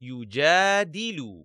يجادل.